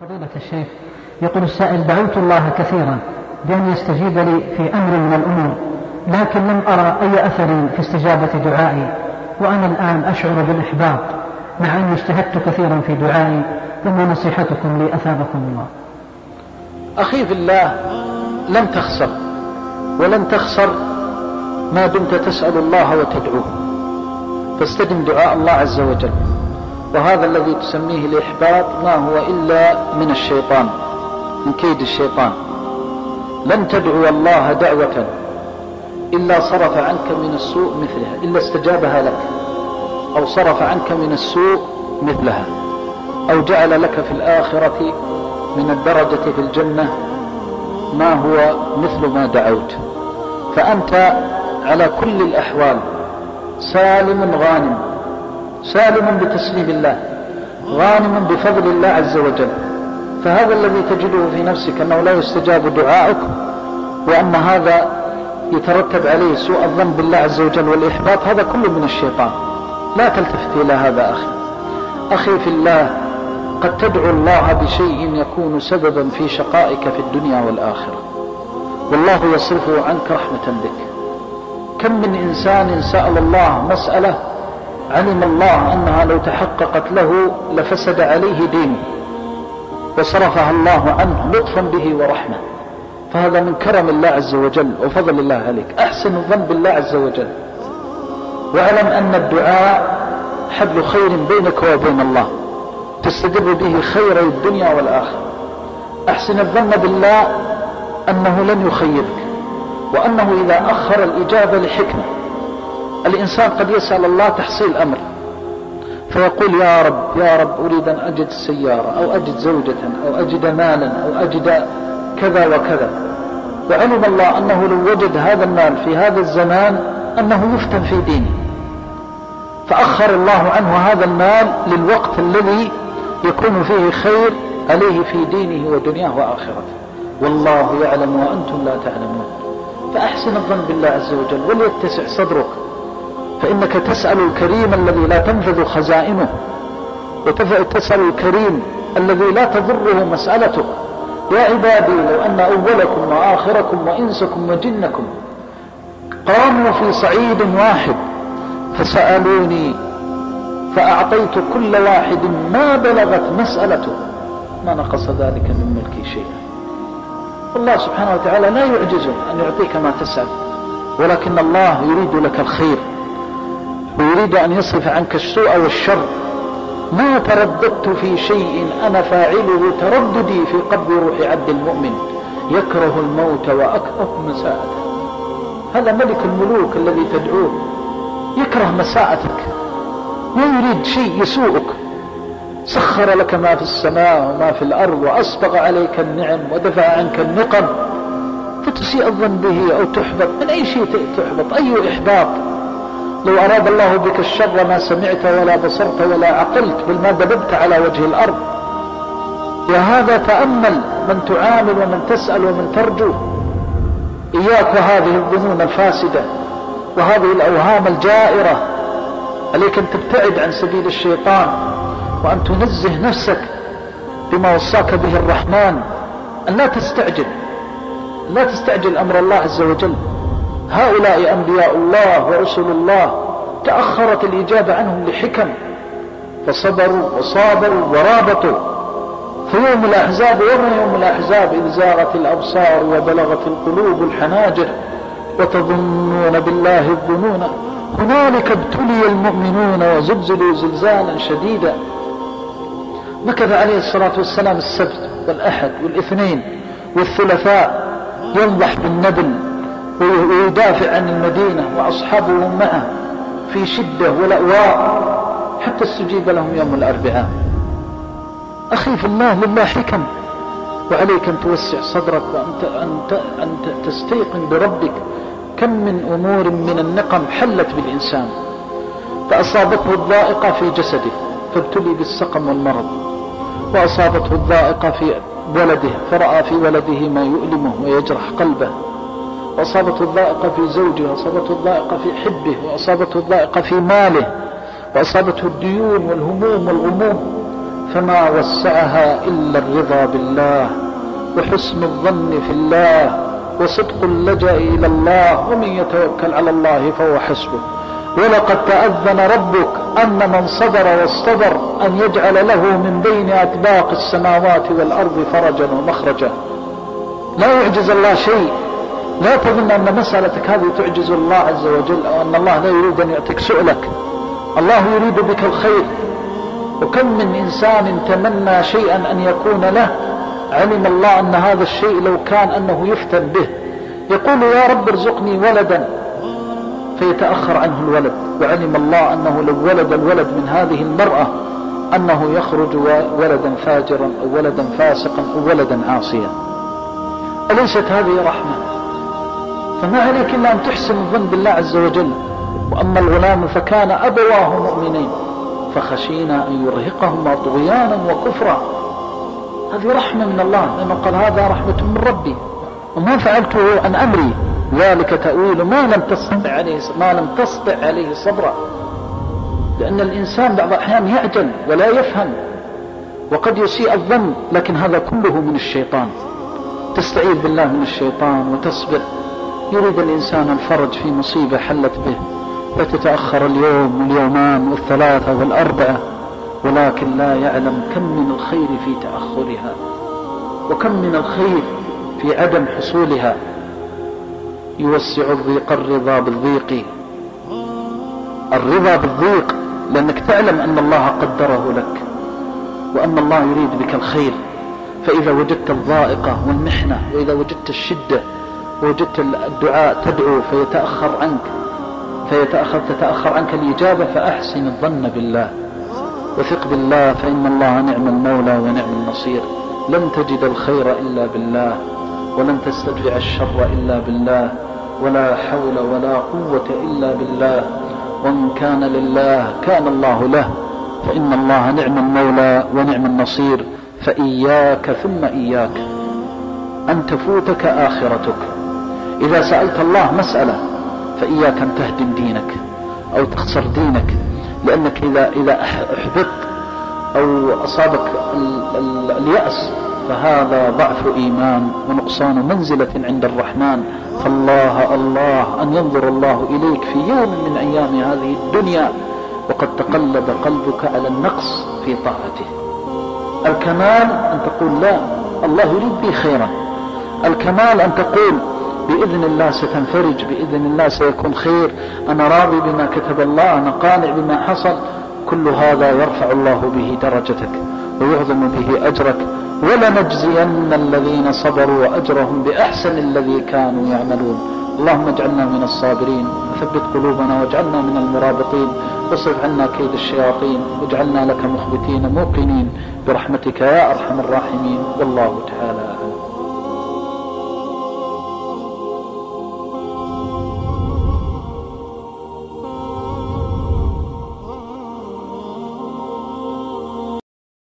فضيلة الشيخ يقول السائل دعوت الله كثيرا بأن يستجيب لي في أمر من الأمور لكن لم أرى أي أثر في استجابة دعائي وأنا الآن أشعر بالإحباط مع أني اجتهدت كثيرا في دعائي فما نصيحتكم لي أثابكم الله؟ أخي في الله لن تخسر ولن تخسر ما دمت تسأل الله وتدعوه. فاستدم دعاء الله عز وجل. وهذا الذي تسميه الإحباط ما هو إلا من الشيطان من كيد الشيطان. لن تدعو الله دعوة إلا صرف عنك من السوء مثلها إلا استجابها لك أو صرف عنك من السوء مثلها أو جعل لك في الآخرة من الدرجة في الجنة ما هو مثل ما دعوت. فأنت على كل الأحوال سالم غانم. سالم بتسليم الله غانم بفضل الله عز وجل. فهذا الذي تجده في نفسك أنه لا يستجاب دعاؤك وأن هذا يترتب عليه سوء الظن بالله عز وجل والإحباط هذا كله من الشيطان. لا تلتفت إلى هذا أخي. أخي في الله قد تدعو الله بشيء يكون سببا في شقائك في الدنيا والآخرة. والله يصرفه عنك رحمة بك. كم من إنسان سأل الله مسألة علم الله أنها لو تحققت له لفسد عليه دينه وصرفها الله عنه لطفا به ورحمة. فهذا من كرم الله عز وجل وفضل الله عليك. أحسن الظن بالله عز وجل. واعلم أن الدعاء حبل خير بينك وبين الله. تستدر به خير الدنيا والآخرة. أحسن الظن بالله أنه لن يخيبك وأنه إذا أخر الإجابة لحكمة. الإنسان قد يسأل الله تحصيل أمر فيقول يا رب يا رب أريد أن أجد سيارة أو أجد زوجة أو أجد مالا أو أجد كذا وكذا. وعلم الله أنه لو وجد هذا المال في هذا الزمان أنه يفتن في دينه. فأخر الله عنه هذا المال للوقت الذي يكون فيه خير عليه في دينه ودنياه وآخرته. والله يعلم وأنتم لا تعلمون. فأحسن الظن بالله عز وجل وليتسع صدرك. فإنك تسأل الكريم الذي لا تنفذ خزائنه وتسأل الكريم الذي لا تضره مسألته. يا عبادي لو أن أولكم وآخركم وإنسكم وجنكم قاموا في صعيد واحد فسألوني فأعطيت كل واحد ما بلغت مسألته. ما نقص ذلك من ملكي شيئا. الله سبحانه وتعالى لا يعجزه أن يعطيك ما تسأل ولكن الله يريد لك الخير. ويريد أن يصرف عنك السوء والشر. ما ترددت في شيء أنا فاعله ترددي في قبض روح عبد المؤمن. يكره الموت وأكره مساءته. هذا ملك الملوك الذي تدعوه. يكره مساءتك. ما يريد شيء يسوءك. سخر لك ما في السماء وما في الأرض وأسبغ عليك النعم ودفع عنك النقم. فتسيء الظن به أو تحبط. من أي شيء تحبط؟ أي إحباط؟ لو أراد الله بك الشر ما سمعت ولا بصرت ولا عقلت بل ما دببت على وجه الأرض. يا هذا تأمل من تعامل ومن تسأل ومن ترجو. إياك وهذه الظنون الفاسدة وهذه الأوهام الجائرة. عليك أن تبتعد عن سبيل الشيطان وأن تنزه نفسك بما وصاك به الرحمن. أن لا تستعجل. لا تستعجل أمر الله عز وجل. هؤلاء أنبياء الله ورسل الله تأخرت الإجابة عنهم لحكم فصبروا وصابروا ورابطوا. فيوم الأحزاب وما يوم الأحزاب إذ زاغت الأبصار وبلغت القلوب الحناجر وتظنون بالله الظنون هنالك ابتلي المؤمنون وزلزلوا زلزالا شديدا. مكث عليه الصلاة والسلام السبت والأحد والإثنين والثلاثاء ينضح بالنبل ويدافع عن المدينة وأصحابه معه في شدة ولأواء حتى استجيب لهم يوم الأربعاء. أخي في الله لله حكم وعليك أن توسع صدرك وأن أن أن تستيقن بربك. كم من أمور من النقم حلت بالإنسان فأصابته الضائقة في جسده فابتلي بالسقم والمرض. وأصابته الضائقة في ولده فرأى في ولده ما يؤلمه ويجرح قلبه. وأصابته الضائقة في زوجه وأصابته الضائقة في حبه وأصابته الضائقة في ماله وأصابته الديون والهموم والغموم فما وسعها إلا الرضا بالله وحسن الظن في الله وصدق اللجأ إلى الله ومن يتوكل على الله فهو حسبه. ولقد تأذن ربك أن من صبر واصطبر أن يجعل له من بين أطباق السماوات والأرض فرجا ومخرجا. لا يعجز الله شيء لا تظن أن مسألتك هذه تعجز الله عز وجل أو أن الله لا يريد أن يعطيك سؤلك. الله يريد بك الخير. وكم من إنسان تمنى شيئا أن يكون له؟ علم الله أن هذا الشيء لو كان أنه يفتن به. يقول يا رب ارزقني ولدا. فيتأخر عنه الولد. وعلم الله أنه لو ولد الولد من هذه المرأة أنه يخرج ولدا فاجرا أو ولدا فاسقا أو ولدا عاصيا. أليست هذه رحمة؟ فما عليك إلا أن تحسن الظن بالله عز وجل. وأما الغلام فكان أبواه مؤمنين فخشينا أن يرهقهما طغيانا وكفرا. هذه رحمة من الله لأنه قال هذا رحمة من ربي. وما فعلته عن أمري ذلك تأويل ما لم تستطع عليه ما لم تستطع عليه صبرا. لأن الإنسان بعض الأحيان يعجل ولا يفهم وقد يسيء الظن لكن هذا كله من الشيطان. تستعيذ بالله من الشيطان وتصبر. يريد الإنسان الفرج في مصيبة حلت به فتتأخر اليوم واليومان والثلاثة والأربعة ولكن لا يعلم كم من الخير في تأخرها وكم من الخير في عدم حصولها. يوسع الضيق الرضا بالضيق. الرضا بالضيق لأنك تعلم أن الله قدره لك وأن الله يريد بك الخير. فإذا وجدت الضائقة والمحنة وإذا وجدت الشدة وجدت الدعاء تدعو فيتأخر عنك. فيتأخر تتأخر عنك الإجابة فأحسن الظن بالله. وثق بالله فإن الله نعم المولى ونعم النصير. لن تجد الخير إلا بالله ولن تستدفع الشر إلا بالله ولا حول ولا قوة إلا بالله. وإن كان لله كان الله له. فإن الله نعم المولى ونعم النصير. فإياك ثم إياك. أن تفوتك آخرتك. إذا سألت الله مسألة فإياك أن تهدم دينك أو تخسر دينك لأنك إذا إذا أحبطت أو أصابك اليأس فهذا ضعف إيمان ونقصان منزلة عند الرحمن. فالله الله أن ينظر الله إليك في يوم من أيام هذه الدنيا وقد تقلب قلبك على النقص في طاعته. الكمال أن تقول لا الله يريد بي خيرا. الكمال أن تقول بإذن الله ستنفرج بإذن الله سيكون خير. أنا راضي بما كتب الله أنا قانع بما حصل. كل هذا يرفع الله به درجتك ويعظم به أجرك. ولنجزين الذين صبروا أجرهم بأحسن الذي كانوا يعملون. اللهم اجعلنا من الصابرين. وثبت قلوبنا واجعلنا من المرابطين. واصرف عنا كيد الشياطين. واجعلنا لك مخبتين موقنين. برحمتك يا أرحم الراحمين. والله تعالى أعلم.